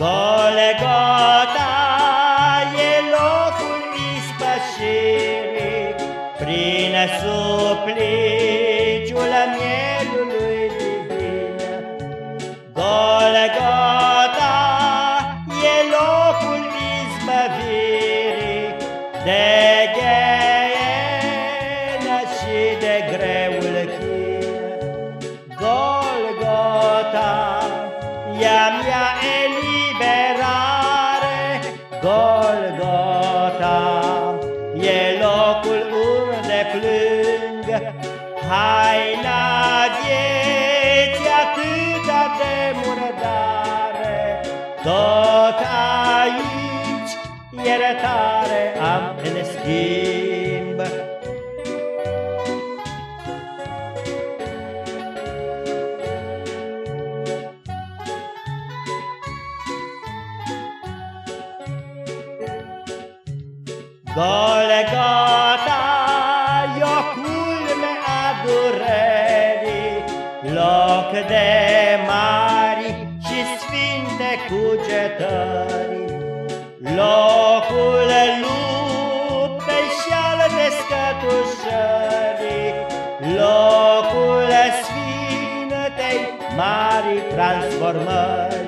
Golgota e locul ispășirii Prin supliciul Haina vieții atâta de murdare Tot aici iertare am în schimb. Golgota e sfinte cugetări, Locul luptei și al descătușării, Locul sfintei mari transformări.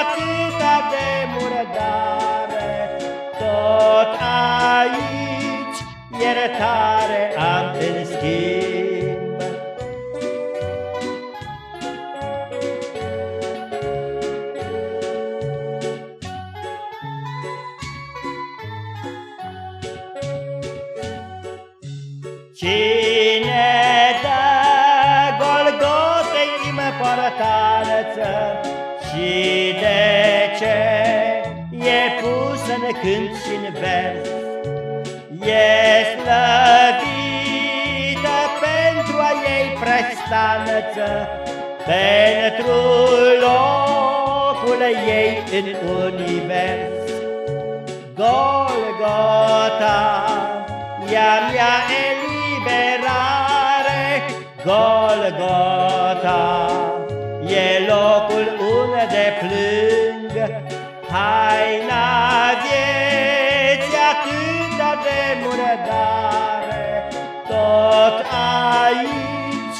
Atâta de murdare. Tot aici iertare am în schimb. Cine dă Golgotei împărătanță Și de ce e pus în cânt și în vers? E slăvită pentru a ei prestanță Pentru locul ei în univers. Golgota, plâng, haina vieții atâta de murdare, tot aici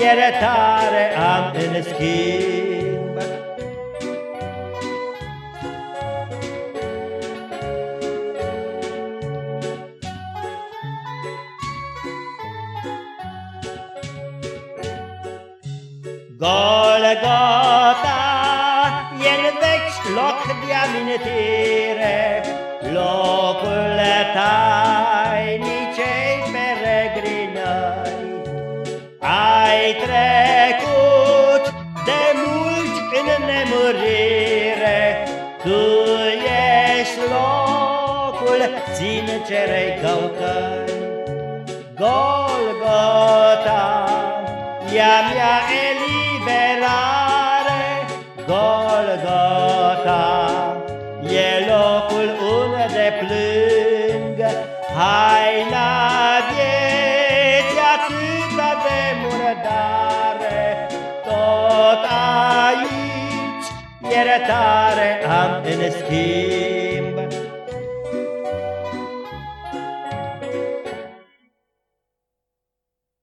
iertare am în schimb. Golgota e în veci loc de amintire, locul tainicei peregrinări. Ai trecut de mult în nemurire, Tu ești locul sincerei căutări. Golgota, ea mea eliberare, Golgota, e locul unde plâng, haina vieții atâta de murdare, tot aici iertare am în schimb.